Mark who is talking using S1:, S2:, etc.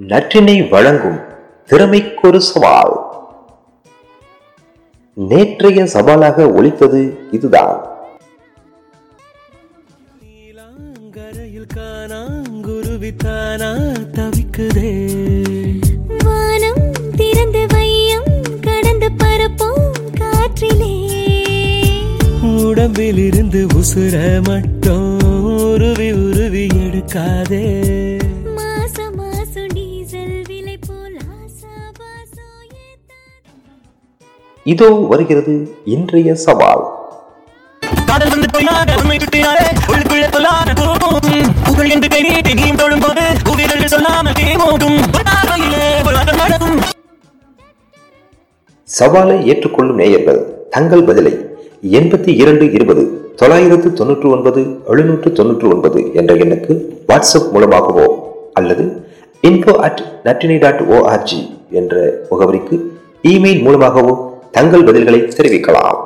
S1: நற்றினை வழங்கும் திறமைக்கொரு சவால். நேற்றைய சவாலாக ஒலித்தது இதுதான்.
S2: நீலாங்கரையில் காணாங்குருவித்தானா தவிக்குதே.
S3: வானம் திறந்து வையம் கடந்து பரப்போம் காற்றிலே.
S2: உடம்பில் இருந்து உசுர மட்டும் உருவி உருவி எடுக்காதே.
S1: இதோ வருகிறது இன்றைய சவால்.
S2: காதல் வந்து பொய்யாக உண்மை சுட்டினாரே உள்ளுக்குள்ளே சொல்லாத போகும் புகழ் என்று கை நீட்டி நீயும் தொழும் போது உயிர்கள் சொல்லாமல் தேமோடும் பார்வையிலே பொல்லாத நடக்கும்.
S1: சவாலை ஏற்றுக்கொள்ளும் நேயர்கள் தங்கள் பதிலை எண்பத்தி இரண்டு இருபது தொள்ளாயிரத்து தொன்னூற்று ஒன்பது எழுநூற்று தொன்னூற்று ஒன்பது என்ற எண்ணுக்கு வாட்ஸ்அப் மூலமாகவோ அல்லது இன்ஃபோ அட் நட்டினை டாட் ஓஆர்ஜி என்ற முகவரிக்கு இமெயில் மூலமாகவோ தங்கள் பதில்களை தெரிவிக்கலாம்.